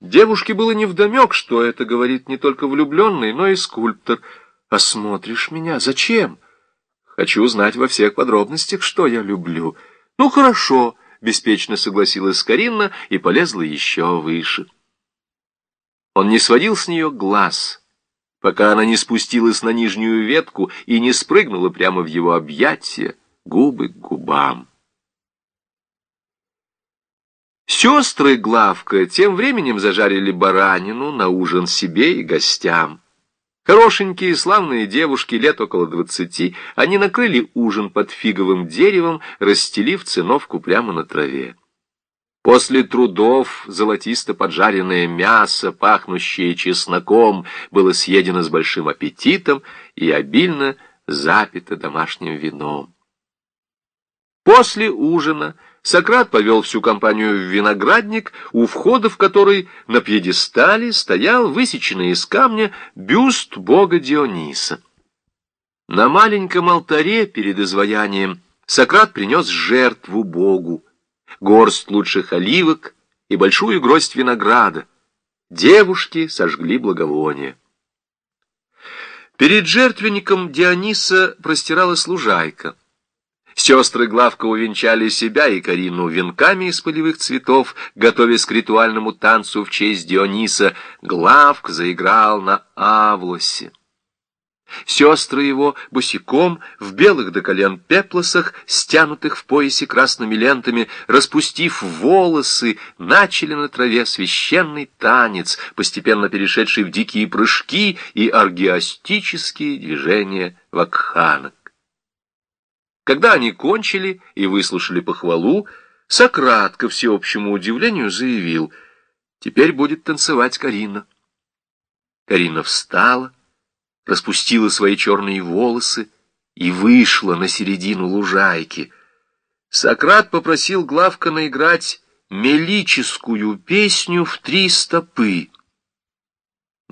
Девушке было невдомек, что это говорит не только влюбленный, но и скульптор. «Осмотришь меня? Зачем?» «Хочу знать во всех подробностях, что я люблю». «Ну, хорошо», — беспечно согласилась Каринна и полезла еще выше. Он не сводил с нее глаз, пока она не спустилась на нижнюю ветку и не спрыгнула прямо в его объятия, губы к губам. Сестры Главка тем временем зажарили баранину на ужин себе и гостям. Хорошенькие, славные девушки, лет около двадцати, они накрыли ужин под фиговым деревом, расстелив циновку прямо на траве. После трудов золотисто поджаренное мясо, пахнущее чесноком, было съедено с большим аппетитом и обильно запито домашним вином. После ужина Сократ повел всю компанию в виноградник, у входа в который на пьедестале стоял высеченный из камня бюст бога Диониса. На маленьком алтаре перед изваянием Сократ принес жертву богу, горсть лучших оливок и большую гроздь винограда. Девушки сожгли благовоние. Перед жертвенником Диониса простиралась лужайка. Сестры Главка увенчали себя и Карину венками из полевых цветов, готовясь к ритуальному танцу в честь Диониса. Главк заиграл на авлосе. Сестры его босиком, в белых до колен пеплосах, стянутых в поясе красными лентами, распустив волосы, начали на траве священный танец, постепенно перешедший в дикие прыжки и аргиастические движения вакханок. Когда они кончили и выслушали похвалу, Сократ, ко всеобщему удивлению, заявил, «Теперь будет танцевать Карина». Карина встала, распустила свои черные волосы и вышла на середину лужайки. Сократ попросил Главка наиграть мелическую песню в три стопы.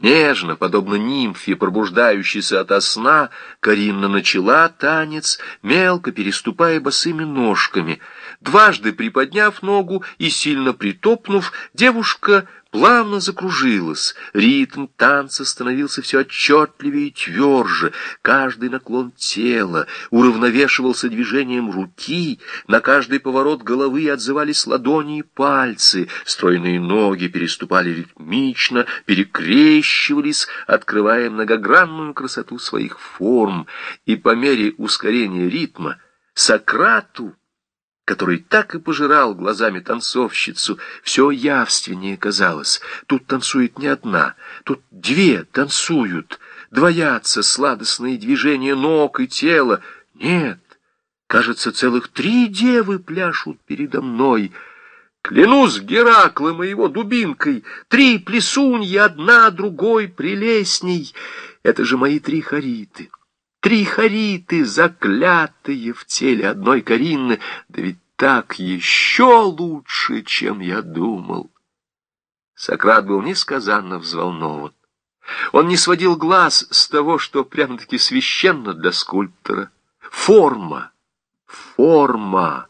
Нежно, подобно нимфе, пробуждающейся ото сна, Каринна начала танец, мелко переступая босыми ножками. Дважды приподняв ногу и сильно притопнув, девушка плавно закружилась. Ритм танца становился все отчетливее и тверже. Каждый наклон тела уравновешивался движением руки, на каждый поворот головы отзывались ладони и пальцы, стройные ноги переступали ритмично, перекрещивались, открывая многогранную красоту своих форм, и по мере ускорения ритма Сократу который так и пожирал глазами танцовщицу, все явственнее казалось. Тут танцует не одна, тут две танцуют, двоятся сладостные движения ног и тела. Нет, кажется, целых три девы пляшут передо мной. Клянусь Гераклом и его дубинкой, три плесуньи, одна другой прелестней. Это же мои три хариты. Три хариты, заклятые в теле одной Каринны, да ведь так еще лучше, чем я думал. Сократ был несказанно взволнован. Он не сводил глаз с того, что прямо-таки священно для скульптора. Форма, форма,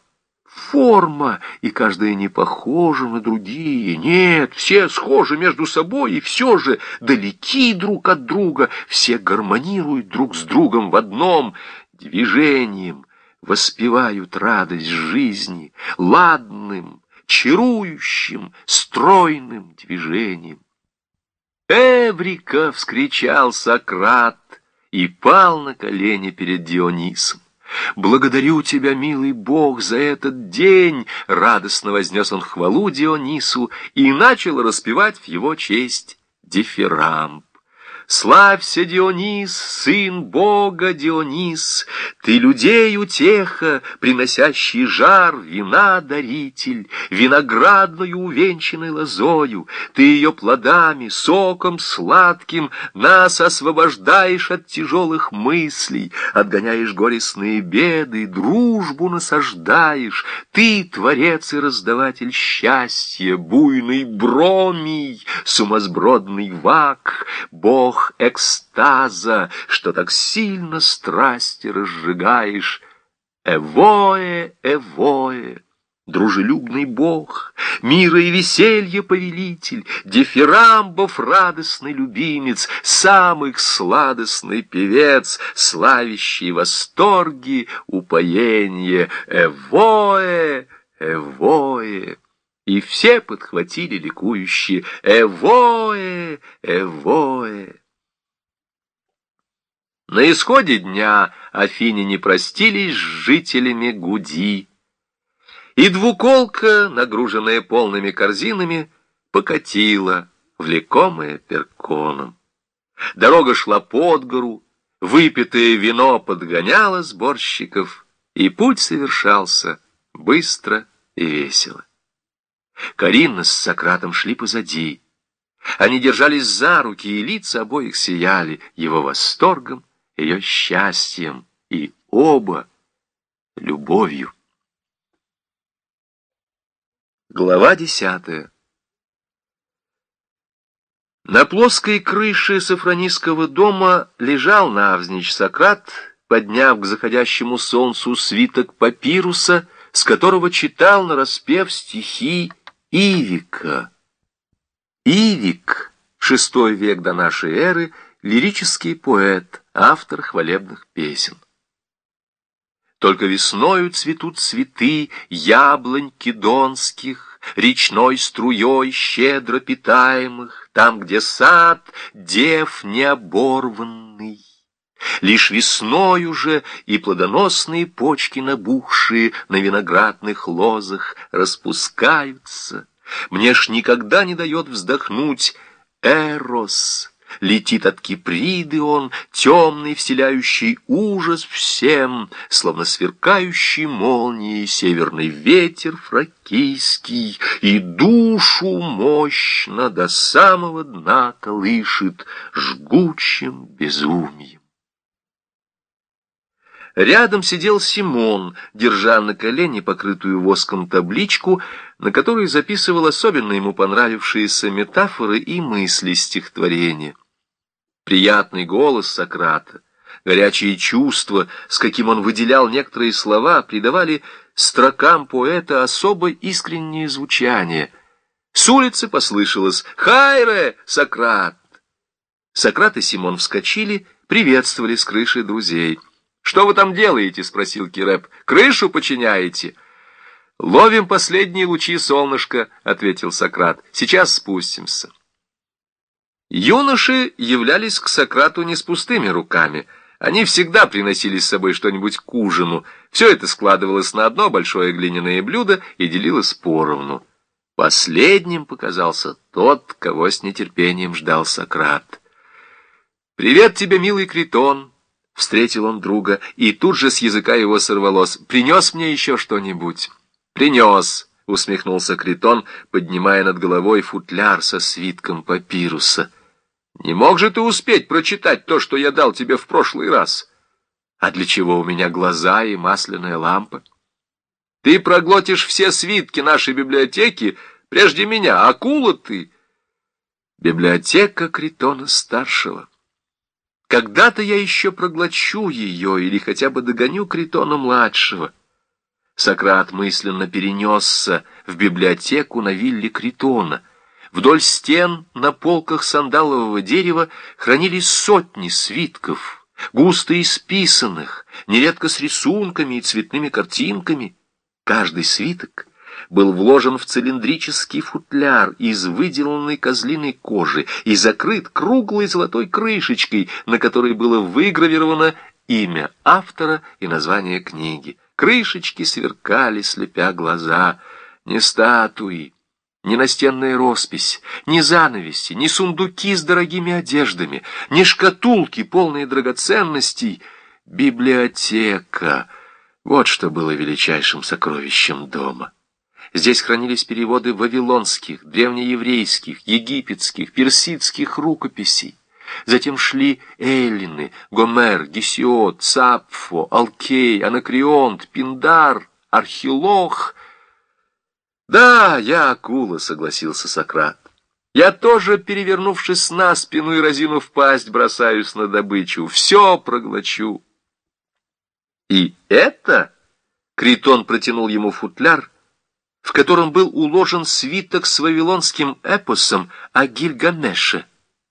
форма, и каждая не похожа на другие. Нет, все схожи между собой, и все же далеки друг от друга, все гармонируют друг с другом в одном движением, воспевают радость жизни ладным, чарующим, стройным движением. «Эврика!» — вскричал Сократ и пал на колени перед Дионисом. «Благодарю тебя, милый Бог, за этот день!» Радостно вознес он хвалу Дионису и начал распевать в его честь дифирамб. Славься, Дионис, сын Бога Дионис, Ты людей утеха, приносящий жар, Вина даритель, виноградную увенчанной лозою, Ты ее плодами, соком сладким Нас освобождаешь от тяжелых мыслей, Отгоняешь горестные беды, Дружбу насаждаешь, Ты творец и раздаватель счастья, Буйный бромий, сумасбродный вак, Бог бог экстаза, что так сильно страсти разжигаешь. Эвое, эвое, дружелюбный бог, мира и веселья повелитель, дифирамбов радостный любимец, самых сладостный певец, славящий восторги, упоение, эвоэ, эвоэ. И все подхватили ликующие «Эвоэ! Эвоэ!». На исходе дня Афиняне простились с жителями Гуди, и двуколка, нагруженная полными корзинами, покатила, влекомая перконом. Дорога шла под гору, выпитое вино подгоняло сборщиков, и путь совершался быстро и весело. Карина с Сократом шли позади. Они держались за руки, и лица обоих сияли его восторгом, ее счастьем, и оба любовью. Глава десятая На плоской крыше Сафронийского дома лежал навзничь Сократ, подняв к заходящему солнцу свиток папируса, с которого читал нараспев стихи Ивика. Ивик, шестой век до нашей эры, лирический поэт, автор хвалебных песен. Только весною цветут цветы яблоньки донских, Речной струей щедро питаемых, Там, где сад дев необорванный. Лишь весной уже и плодоносные почки набухшие На виноградных лозах распускаются. Мне ж никогда не дает вздохнуть Эрос — Летит от Киприды он, темный, вселяющий ужас всем, Словно сверкающий молнией северный ветер фракийский, И душу мощно до самого дна колышет жгучим безумием. Рядом сидел Симон, держа на колене покрытую воском табличку, на которой записывал особенно ему понравившиеся метафоры и мысли стихотворения. Приятный голос Сократа, горячие чувства, с каким он выделял некоторые слова, придавали строкам поэта особо искреннее звучание. С улицы послышалось «Хайре, Сократ!». Сократ и Симон вскочили, приветствовали с крыши друзей. «Что вы там делаете?» — спросил Киреп. «Крышу починяете?» «Ловим последние лучи солнышка», — ответил Сократ. «Сейчас спустимся». Юноши являлись к Сократу не с пустыми руками. Они всегда приносили с собой что-нибудь к ужину. Все это складывалось на одно большое глиняное блюдо и делилось поровну. Последним показался тот, кого с нетерпением ждал Сократ. «Привет тебе, милый Критон!» Встретил он друга, и тут же с языка его сорвалось. «Принес мне еще что-нибудь?» «Принес», — усмехнулся Критон, поднимая над головой футляр со свитком папируса. «Не мог же ты успеть прочитать то, что я дал тебе в прошлый раз? А для чего у меня глаза и масляная лампа? Ты проглотишь все свитки нашей библиотеки прежде меня, акула ты!» Библиотека Критона-старшего. Когда-то я еще проглочу ее или хотя бы догоню Критона-младшего. Сократ мысленно перенесся в библиотеку на вилле Критона. Вдоль стен на полках сандалового дерева хранились сотни свитков, густо исписанных, нередко с рисунками и цветными картинками. Каждый свиток был вложен в цилиндрический футляр из выделанной козлиной кожи и закрыт круглой золотой крышечкой, на которой было выгравировано имя автора и название книги. Крышечки сверкали, слепя глаза. Не статуи, ни настенная роспись, ни занавеси, ни сундуки с дорогими одеждами, ни шкатулки, полные драгоценностей. Библиотека — вот что было величайшим сокровищем дома. Здесь хранились переводы вавилонских, древнееврейских, египетских, персидских рукописей. Затем шли Эллины, Гомер, Гесиод, Сапфо, Алкей, Анакреонт, Пиндар, Архилох. «Да, я акула», — согласился Сократ. «Я тоже, перевернувшись на спину и разинув пасть, бросаюсь на добычу. Все проглочу». «И это?» — Критон протянул ему футляр — в котором был уложен свиток с вавилонским эпосом о Гильгамеше,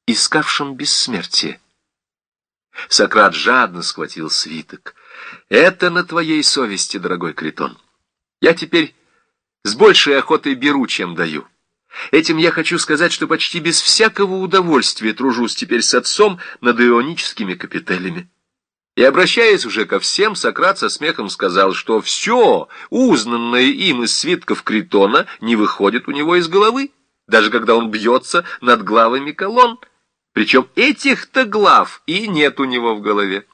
искавшем бессмертие. Сократ жадно схватил свиток. «Это на твоей совести, дорогой Критон. Я теперь с большей охотой беру, чем даю. Этим я хочу сказать, что почти без всякого удовольствия тружусь теперь с отцом над ионическими капителями. И, обращаясь уже ко всем, Сократ со смехом сказал, что все, узнанное им из свитков Критона, не выходит у него из головы, даже когда он бьется над главами колонн. Причем этих-то глав и нет у него в голове.